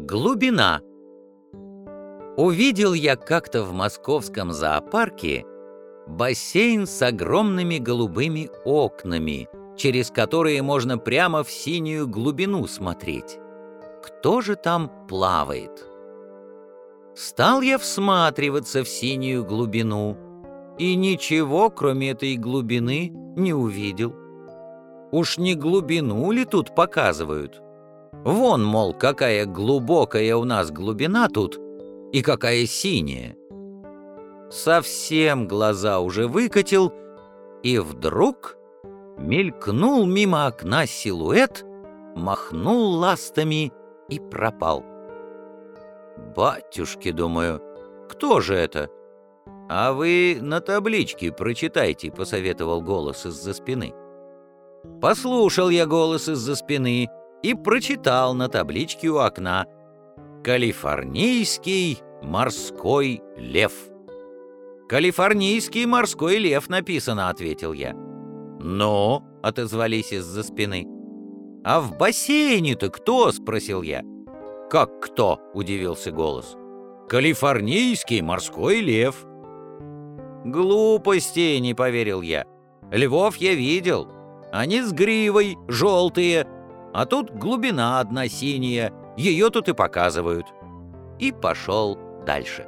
Глубина. Увидел я как-то в московском зоопарке бассейн с огромными голубыми окнами, через которые можно прямо в синюю глубину смотреть. Кто же там плавает? Стал я всматриваться в синюю глубину и ничего, кроме этой глубины, не увидел. Уж не глубину ли тут показывают? Вон, мол, какая глубокая у нас глубина тут и какая синяя. Совсем глаза уже выкатил, и вдруг мелькнул мимо окна силуэт, махнул ластами и пропал. «Батюшки, — думаю, — кто же это?» «А вы на табличке прочитайте», — посоветовал голос из-за спины. Послушал я голос из-за спины и прочитал на табличке у окна «Калифорнийский морской лев». «Калифорнийский морской лев» написано, — ответил я. «Ну?» — отозвались из-за спины. «А в бассейне-то кто?» — спросил я. «Как кто?» — удивился голос. «Калифорнийский морской лев». «Глупости!» — не поверил я. «Львов я видел. Они с гривой, желтые, а тут глубина одна синяя, ее тут и показывают. И пошел дальше.